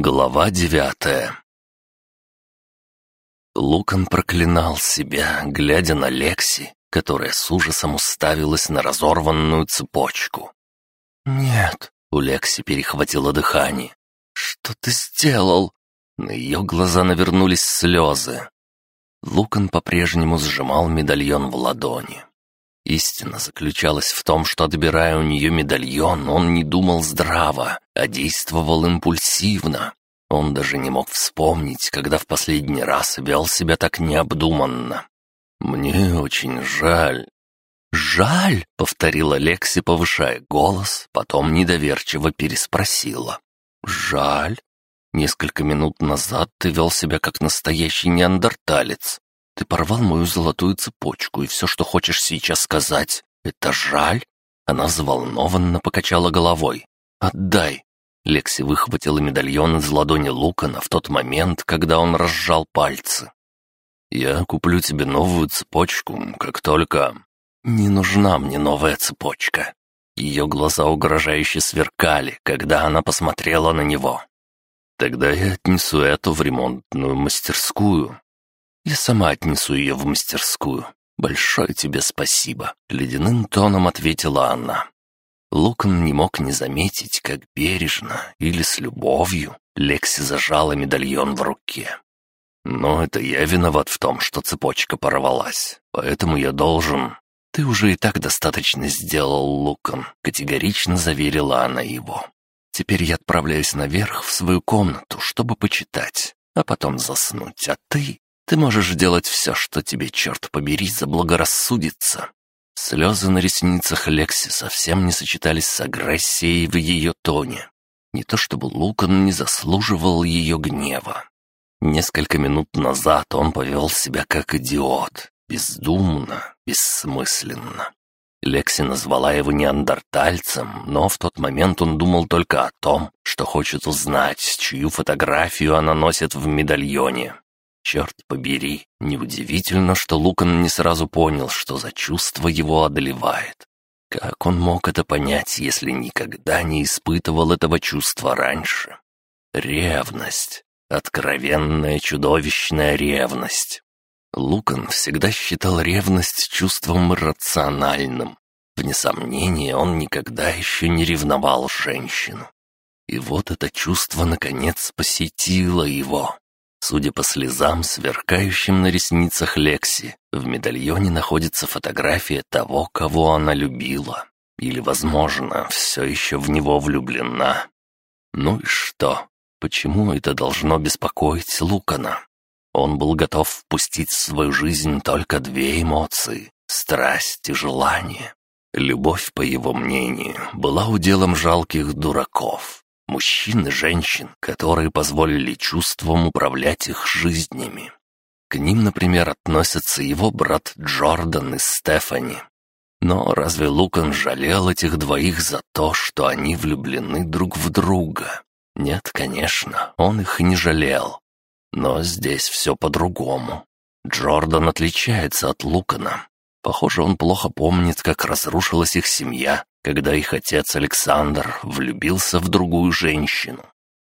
Глава девятая Лукан проклинал себя, глядя на Лекси, которая с ужасом уставилась на разорванную цепочку. «Нет», — у Лекси перехватило дыхание. «Что ты сделал?» На ее глаза навернулись слезы. Лукан по-прежнему сжимал медальон в ладони. Истина заключалась в том, что, отбирая у нее медальон, он не думал здраво, а действовал импульсивно. Он даже не мог вспомнить, когда в последний раз вел себя так необдуманно. «Мне очень жаль». «Жаль?» — повторила Лекси, повышая голос, потом недоверчиво переспросила. «Жаль? Несколько минут назад ты вел себя как настоящий неандерталец. Ты порвал мою золотую цепочку, и все, что хочешь сейчас сказать, это жаль?» Она взволнованно покачала головой. «Отдай!» Лекси выхватила медальон из ладони Лукана в тот момент, когда он разжал пальцы. «Я куплю тебе новую цепочку, как только...» «Не нужна мне новая цепочка». Ее глаза угрожающе сверкали, когда она посмотрела на него. «Тогда я отнесу эту в ремонтную мастерскую». «Я сама отнесу ее в мастерскую. Большое тебе спасибо», — ледяным тоном ответила она. Лукан не мог не заметить, как бережно или с любовью Лекси зажала медальон в руке. «Но это я виноват в том, что цепочка порвалась, поэтому я должен...» «Ты уже и так достаточно сделал, Лукан», — категорично заверила она его. «Теперь я отправляюсь наверх в свою комнату, чтобы почитать, а потом заснуть, а ты... Ты можешь делать все, что тебе, черт побери, заблагорассудится». Слезы на ресницах Лекси совсем не сочетались с агрессией в ее тоне. Не то чтобы Лукан не заслуживал ее гнева. Несколько минут назад он повел себя как идиот, бездумно, бессмысленно. Лекси назвала его неандертальцем, но в тот момент он думал только о том, что хочет узнать, чью фотографию она носит в медальоне. Черт побери, неудивительно, что Лукан не сразу понял, что за чувство его одолевает. Как он мог это понять, если никогда не испытывал этого чувства раньше? Ревность. Откровенная чудовищная ревность. Лукан всегда считал ревность чувством иррациональным. Вне сомнения, он никогда еще не ревновал женщину. И вот это чувство, наконец, посетило его. Судя по слезам, сверкающим на ресницах Лекси, в медальоне находится фотография того, кого она любила. Или, возможно, все еще в него влюблена. Ну и что? Почему это должно беспокоить Лукана? Он был готов впустить в свою жизнь только две эмоции — страсть и желание. Любовь, по его мнению, была уделом жалких дураков, Мужчин и женщин, которые позволили чувствам управлять их жизнями. К ним, например, относятся его брат Джордан и Стефани. Но разве Лукан жалел этих двоих за то, что они влюблены друг в друга? Нет, конечно, он их не жалел. Но здесь все по-другому. Джордан отличается от Лукана. Похоже, он плохо помнит, как разрушилась их семья, когда их отец Александр влюбился в другую женщину.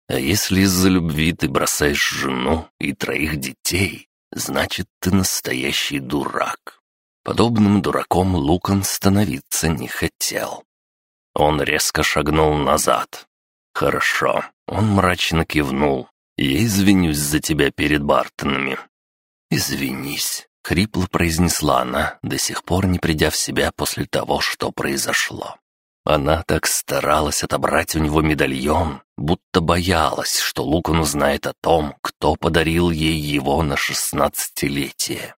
А если из-за любви ты бросаешь жену и троих детей, значит, ты настоящий дурак. Подобным дураком Лукан становиться не хотел. Он резко шагнул назад. «Хорошо». Он мрачно кивнул. «Я извинюсь за тебя перед Бартонами». «Извинись», — хрипло произнесла она, до сих пор не придя в себя после того, что произошло. Она так старалась отобрать у него медальон, будто боялась, что Лукан узнает о том, кто подарил ей его на шестнадцатилетие.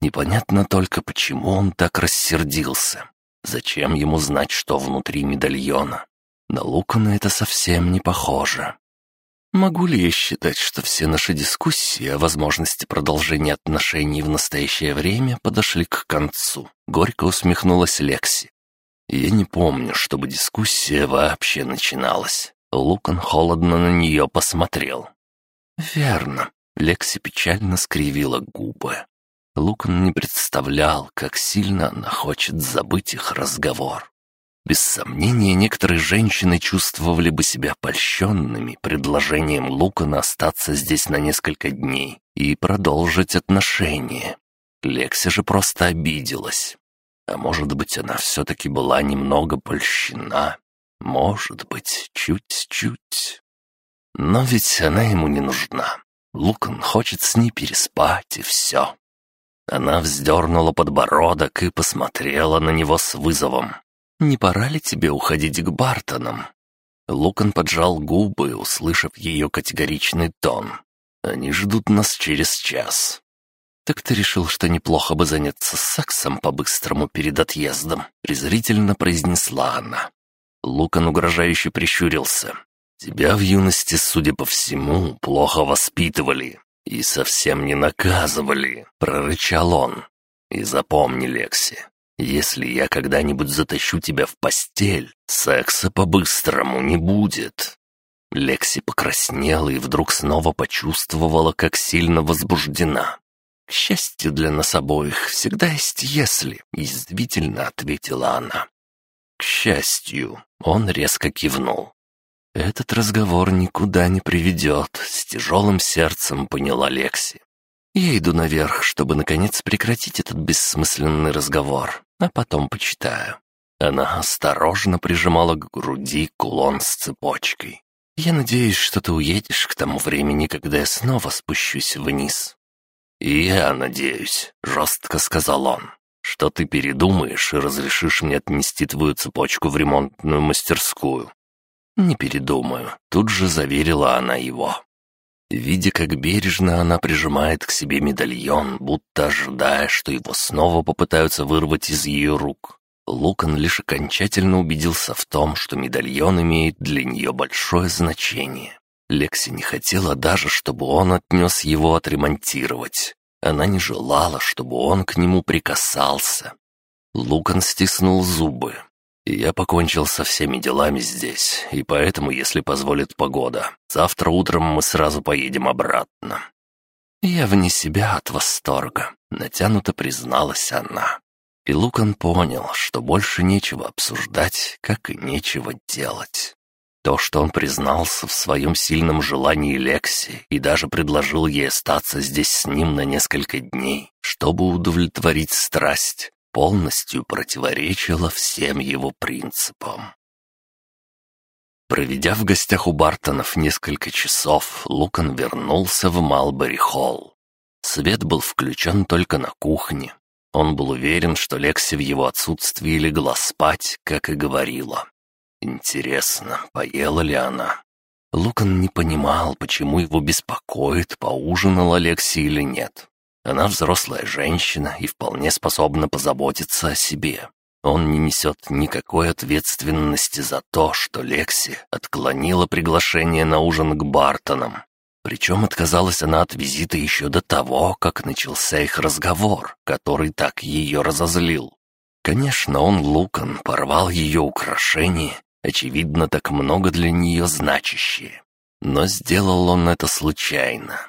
Непонятно только, почему он так рассердился. Зачем ему знать, что внутри медальона? На Лукана это совсем не похоже. Могу ли я считать, что все наши дискуссии о возможности продолжения отношений в настоящее время подошли к концу? Горько усмехнулась Лекси. Я не помню, чтобы дискуссия вообще начиналась. Лукан холодно на нее посмотрел. «Верно». Лекси печально скривила губы. Лукан не представлял, как сильно она хочет забыть их разговор. Без сомнения, некоторые женщины чувствовали бы себя польщенными предложением Лукана остаться здесь на несколько дней и продолжить отношения. Лекси же просто обиделась. А может быть, она все-таки была немного польщена. Может быть, чуть-чуть. Но ведь она ему не нужна. Лукан хочет с ней переспать, и все. Она вздернула подбородок и посмотрела на него с вызовом. «Не пора ли тебе уходить к Бартонам?» Лукан поджал губы, услышав ее категоричный тон. «Они ждут нас через час». «Так ты решил, что неплохо бы заняться сексом по-быстрому перед отъездом?» — презрительно произнесла она. Лукан угрожающе прищурился. «Тебя в юности, судя по всему, плохо воспитывали и совсем не наказывали», — прорычал он. «И запомни, Лекси, если я когда-нибудь затащу тебя в постель, секса по-быстрому не будет». Лекси покраснела и вдруг снова почувствовала, как сильно возбуждена. «К счастью для нас обоих, всегда есть «если», — язвительно ответила она. «К счастью», — он резко кивнул. «Этот разговор никуда не приведет», — с тяжелым сердцем поняла Лекси. «Я иду наверх, чтобы, наконец, прекратить этот бессмысленный разговор а потом почитаю». Она осторожно прижимала к груди кулон с цепочкой. «Я надеюсь, что ты уедешь к тому времени, когда я снова спущусь вниз». «И я надеюсь», — жестко сказал он, «что ты передумаешь и разрешишь мне отнести твою цепочку в ремонтную мастерскую». «Не передумаю», — тут же заверила она его. Видя, как бережно она прижимает к себе медальон, будто ожидая, что его снова попытаются вырвать из ее рук, Лукан лишь окончательно убедился в том, что медальон имеет для нее большое значение. Лекси не хотела даже, чтобы он отнес его отремонтировать. Она не желала, чтобы он к нему прикасался. Лукан стиснул зубы, я покончил со всеми делами здесь, и поэтому, если позволит погода, завтра утром мы сразу поедем обратно». «Я вне себя от восторга», — натянуто призналась она. И Лукан понял, что больше нечего обсуждать, как и нечего делать. То, что он признался в своем сильном желании Лекси и даже предложил ей остаться здесь с ним на несколько дней, чтобы удовлетворить страсть, полностью противоречило всем его принципам. Проведя в гостях у Бартонов несколько часов, Лукан вернулся в Малбери-холл. Свет был включен только на кухне. Он был уверен, что Лекси в его отсутствии легла спать, как и говорила. Интересно, поела ли она? Лукан не понимал, почему его беспокоит, поужинала Лекси или нет. Она взрослая женщина и вполне способна позаботиться о себе. Он не несет никакой ответственности за то, что Лекси отклонила приглашение на ужин к Бартонам. Причем отказалась она от визита еще до того, как начался их разговор, который так ее разозлил. Конечно, он, Лукан, порвал ее украшение, очевидно, так много для нее значащее. Но сделал он это случайно.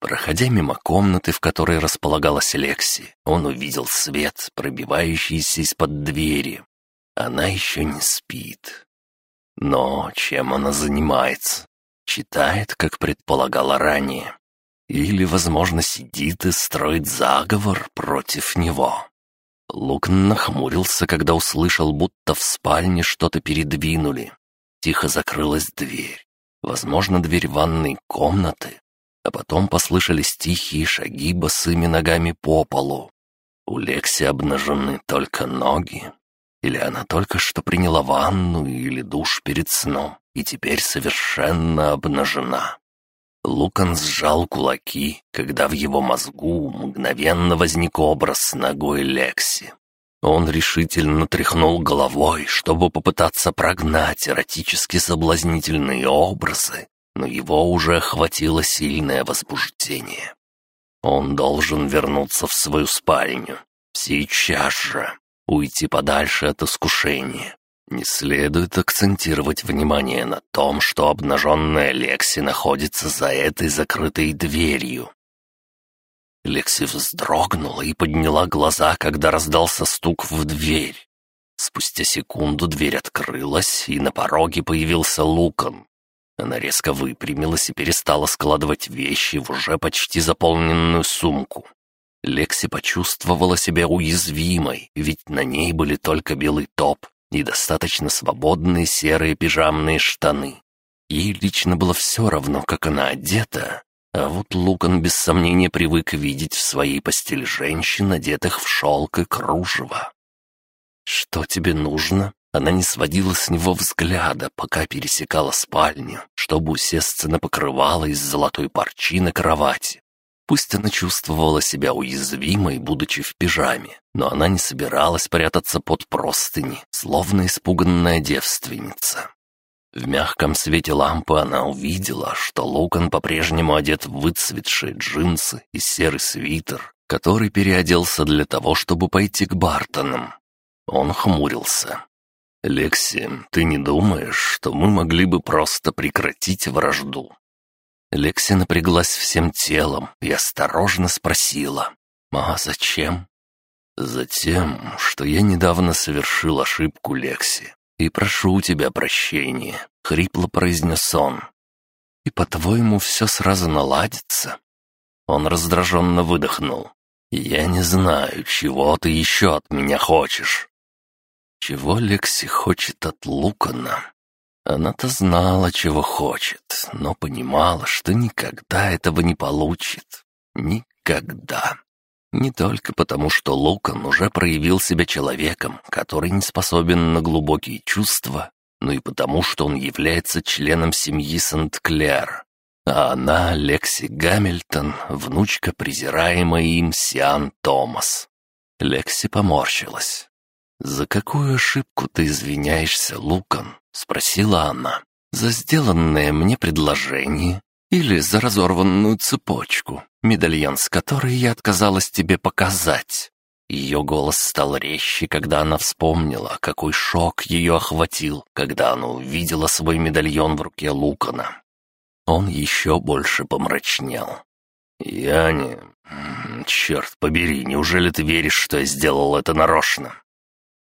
Проходя мимо комнаты, в которой располагалась Лекси, он увидел свет, пробивающийся из-под двери. Она еще не спит. Но чем она занимается? Читает, как предполагала ранее. Или, возможно, сидит и строит заговор против него. Лукн нахмурился, когда услышал, будто в спальне что-то передвинули. Тихо закрылась дверь. Возможно, дверь ванной комнаты а потом послышались тихие шаги босыми ногами по полу. У Лекси обнажены только ноги. Или она только что приняла ванну или душ перед сном и теперь совершенно обнажена. Лукан сжал кулаки, когда в его мозгу мгновенно возник образ ногой Лекси. Он решительно тряхнул головой, чтобы попытаться прогнать эротически соблазнительные образы, но его уже охватило сильное возбуждение. Он должен вернуться в свою спальню. Сейчас же. Уйти подальше от искушения. Не следует акцентировать внимание на том, что обнаженная Лекси находится за этой закрытой дверью. Лекси вздрогнула и подняла глаза, когда раздался стук в дверь. Спустя секунду дверь открылась, и на пороге появился Лукан. Она резко выпрямилась и перестала складывать вещи в уже почти заполненную сумку. Лекси почувствовала себя уязвимой, ведь на ней были только белый топ и достаточно свободные серые пижамные штаны. Ей лично было все равно, как она одета, а вот Лукан без сомнения привык видеть в своей постели женщин, одетых в шелк и кружево. «Что тебе нужно?» Она не сводила с него взгляда, пока пересекала спальню, чтобы усесться на покрывало из золотой парчи на кровати. Пусть она чувствовала себя уязвимой, будучи в пижаме, но она не собиралась прятаться под простыни, словно испуганная девственница. В мягком свете лампы она увидела, что Лукан по-прежнему одет в выцветшие джинсы и серый свитер, который переоделся для того, чтобы пойти к Бартонам. Он хмурился. «Лекси, ты не думаешь, что мы могли бы просто прекратить вражду?» Лекси напряглась всем телом и осторожно спросила. «А зачем?» «Затем, что я недавно совершил ошибку, Лекси, и прошу у тебя прощения», — хрипло произнес он. «И, по-твоему, все сразу наладится?» Он раздраженно выдохнул. «Я не знаю, чего ты еще от меня хочешь». Чего Лекси хочет от Лукана? Она-то знала, чего хочет, но понимала, что никогда этого не получит. Никогда. Не только потому, что Лукан уже проявил себя человеком, который не способен на глубокие чувства, но и потому, что он является членом семьи Сент-Клер. А она, Лекси Гамильтон, внучка презираемой им Сиан Томас. Лекси поморщилась. «За какую ошибку ты извиняешься, Лукан?» — спросила она. «За сделанное мне предложение или за разорванную цепочку, медальон с которой я отказалась тебе показать?» Ее голос стал резче, когда она вспомнила, какой шок ее охватил, когда она увидела свой медальон в руке Лукана. Он еще больше помрачнел. «Я не... Черт побери, неужели ты веришь, что я сделал это нарочно?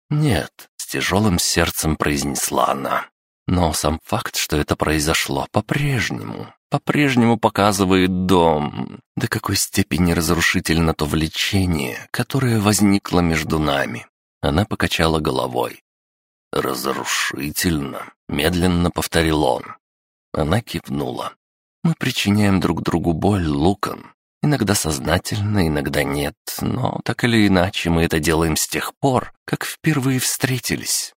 «Нет», — с тяжелым сердцем произнесла она. «Но сам факт, что это произошло, по-прежнему, по-прежнему показывает дом, до какой степени разрушительно то влечение, которое возникло между нами». Она покачала головой. «Разрушительно», — медленно повторил он. Она кивнула. «Мы причиняем друг другу боль, Лукан. Иногда сознательно, иногда нет, но так или иначе мы это делаем с тех пор, как впервые встретились.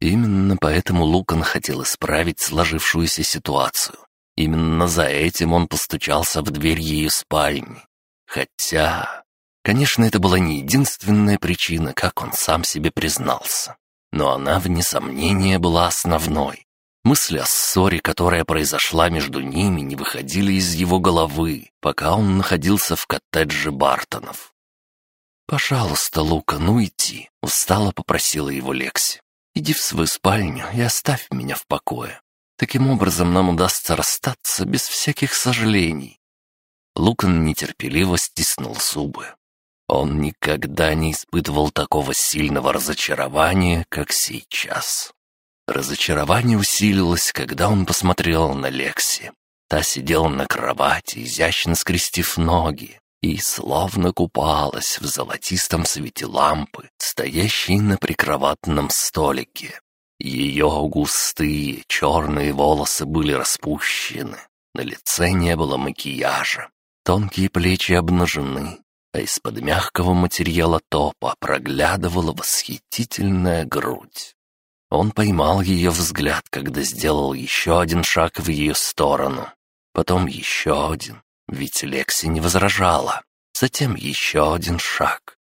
Именно поэтому Лукан хотел исправить сложившуюся ситуацию. Именно за этим он постучался в дверь ее спальни. Хотя, конечно, это была не единственная причина, как он сам себе признался. Но она, вне сомнения, была основной. Мысли о ссоре, которая произошла между ними, не выходили из его головы, пока он находился в коттедже Бартонов. «Пожалуйста, Лука, ну иди», — устало попросила его Лекси. «Иди в свою спальню и оставь меня в покое. Таким образом нам удастся расстаться без всяких сожалений». Лукан нетерпеливо стиснул зубы. Он никогда не испытывал такого сильного разочарования, как сейчас. Разочарование усилилось, когда он посмотрел на Лекси. Та сидела на кровати, изящно скрестив ноги, и словно купалась в золотистом свете лампы, стоящей на прикроватном столике. Ее густые черные волосы были распущены, на лице не было макияжа, тонкие плечи обнажены, а из-под мягкого материала топа проглядывала восхитительная грудь. Он поймал ее взгляд, когда сделал еще один шаг в ее сторону. Потом еще один, ведь Лекси не возражала. Затем еще один шаг.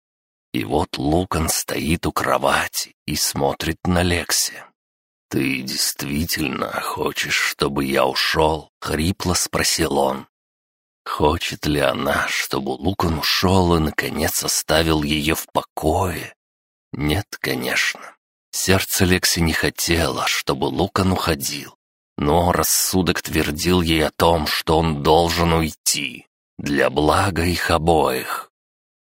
И вот Лукан стоит у кровати и смотрит на Лекси. «Ты действительно хочешь, чтобы я ушел?» — хрипло спросил он. Хочет ли она, чтобы Лукан ушел и, наконец, оставил ее в покое? Нет, конечно. Сердце Лекси не хотело, чтобы Лукан уходил. Но рассудок твердил ей о том, что он должен уйти. Для блага их обоих.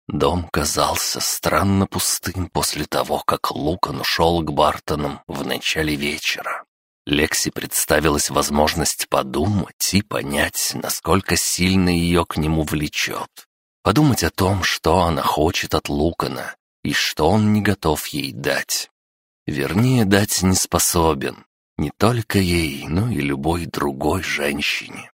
Дом казался странно пустым после того, как Лукан ушел к Бартонам в начале вечера. Лекси представилась возможность подумать и понять, насколько сильно ее к нему влечет. Подумать о том, что она хочет от Лукана и что он не готов ей дать. Вернее, дать не способен. Не только ей, но и любой другой женщине.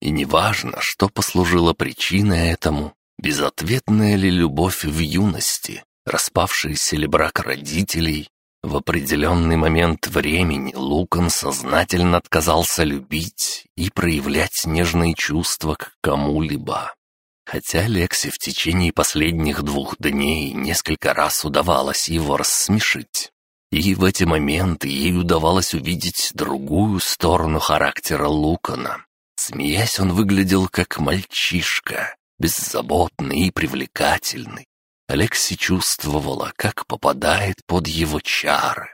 И неважно, что послужило причиной этому, безответная ли любовь в юности, распавшийся ли брак родителей, в определенный момент времени Лукан сознательно отказался любить и проявлять нежные чувства к кому-либо. Хотя Лекси в течение последних двух дней несколько раз удавалось его рассмешить. И в эти моменты ей удавалось увидеть другую сторону характера Лукана. Смеясь, он выглядел как мальчишка, беззаботный и привлекательный. Алекси чувствовала, как попадает под его чары.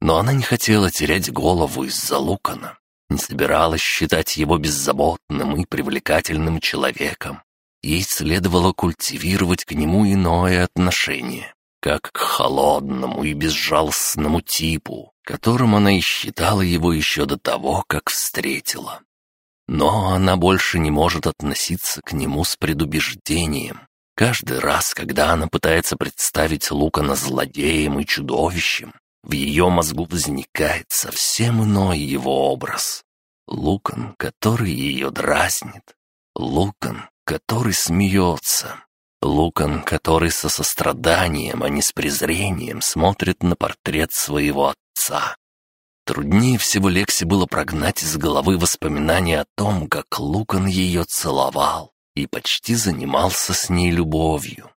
Но она не хотела терять голову из-за Лукана, не собиралась считать его беззаботным и привлекательным человеком. Ей следовало культивировать к нему иное отношение, как к холодному и безжалостному типу, которым она и считала его еще до того, как встретила. Но она больше не может относиться к нему с предубеждением. Каждый раз, когда она пытается представить Лукана злодеем и чудовищем, в ее мозгу возникает совсем иной его образ. Лукан, который ее дразнит. Лукан, который смеется. Лукан, который со состраданием, а не с презрением смотрит на портрет своего отца. Труднее всего Лекси было прогнать из головы воспоминания о том, как Лукан ее целовал и почти занимался с ней любовью.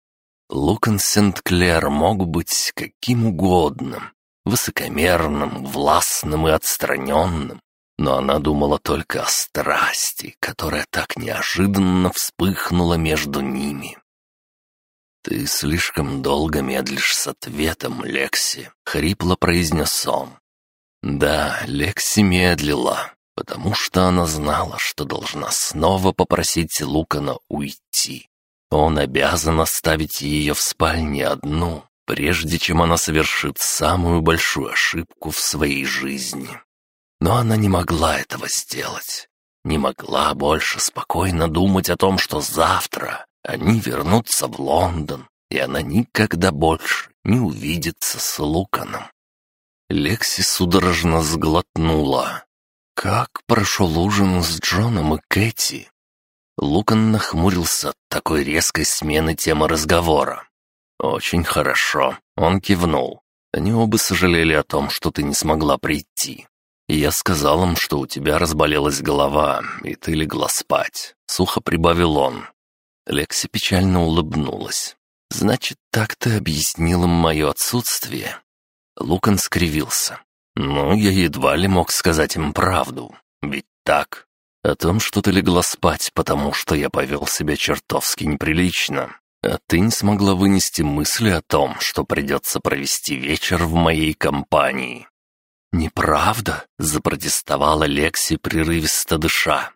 Лукан Сент-Клер мог быть каким угодным, высокомерным, властным и отстраненным, но она думала только о страсти, которая так неожиданно вспыхнула между ними. «Ты слишком долго медлишь с ответом, Лекси», — хрипло произнес он. Да, Лекси медлила, потому что она знала, что должна снова попросить Лукана уйти. Он обязан оставить ее в спальне одну, прежде чем она совершит самую большую ошибку в своей жизни. Но она не могла этого сделать. Не могла больше спокойно думать о том, что завтра они вернутся в Лондон, и она никогда больше не увидится с Луканом. Лекси судорожно сглотнула. Как прошел ужин с Джоном и Кэти? Лукан нахмурился от такой резкой смены темы разговора. «Очень хорошо», — он кивнул. «Они оба сожалели о том, что ты не смогла прийти. Я сказал им, что у тебя разболелась голова, и ты легла спать», — сухо прибавил он. Лекси печально улыбнулась. «Значит, так ты объяснил им мое отсутствие?» Лукан скривился. «Ну, я едва ли мог сказать им правду. Ведь так? О том, что ты легла спать, потому что я повел себя чертовски неприлично. А ты не смогла вынести мысли о том, что придется провести вечер в моей компании». «Неправда?» — запротестовала Лекси, прерывисто дыша.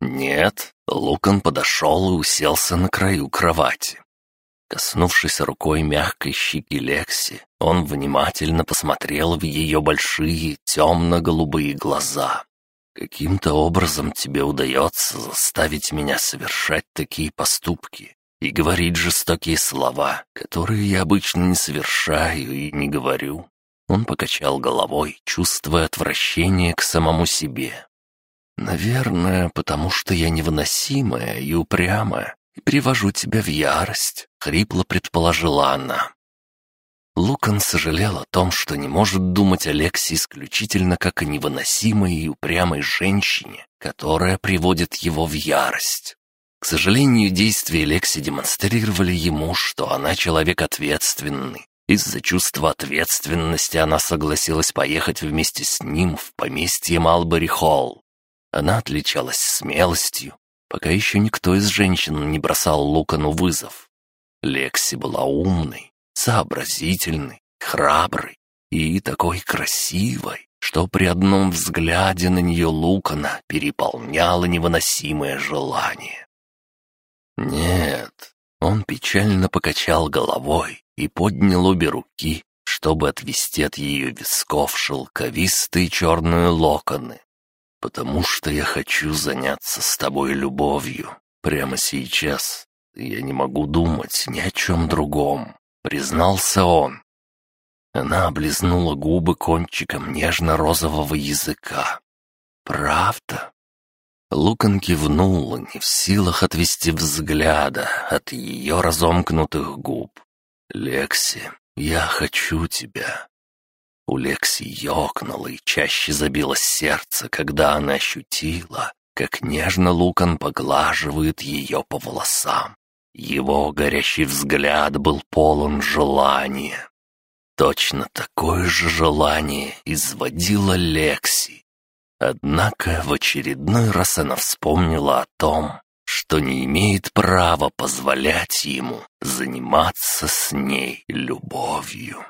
«Нет». Лукан подошел и уселся на краю кровати. Коснувшись рукой мягкой щеки Лекси, он внимательно посмотрел в ее большие темно-голубые глаза. «Каким-то образом тебе удается заставить меня совершать такие поступки и говорить жестокие слова, которые я обычно не совершаю и не говорю». Он покачал головой, чувствуя отвращение к самому себе. «Наверное, потому что я невыносимая и упрямая, и привожу тебя в ярость», — хрипло предположила она. Лукан сожалел о том, что не может думать о Лексе исключительно как о невыносимой и упрямой женщине, которая приводит его в ярость. К сожалению, действия Лекси демонстрировали ему, что она человек ответственный. Из-за чувства ответственности она согласилась поехать вместе с ним в поместье Малбери-Холл. Она отличалась смелостью, пока еще никто из женщин не бросал Лукану вызов. Лекси была умной, сообразительной, храброй и такой красивой, что при одном взгляде на нее Лукана переполняло невыносимое желание. Нет, Он печально покачал головой и поднял обе руки, чтобы отвести от ее висков шелковистые черные локоны. «Потому что я хочу заняться с тобой любовью. Прямо сейчас. Я не могу думать ни о чем другом», — признался он. Она облизнула губы кончиком нежно-розового языка. «Правда?» Лукан кивнул, не в силах отвести взгляда от ее разомкнутых губ. «Лекси, я хочу тебя». У Лекси ёкнуло и чаще забилось сердце, когда она ощутила, как нежно Лукан поглаживает ее по волосам. Его горящий взгляд был полон желания. Точно такое же желание изводило Лекси. Однако в очередной раз она вспомнила о том, что не имеет права позволять ему заниматься с ней любовью.